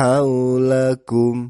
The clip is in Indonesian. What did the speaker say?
haulakum.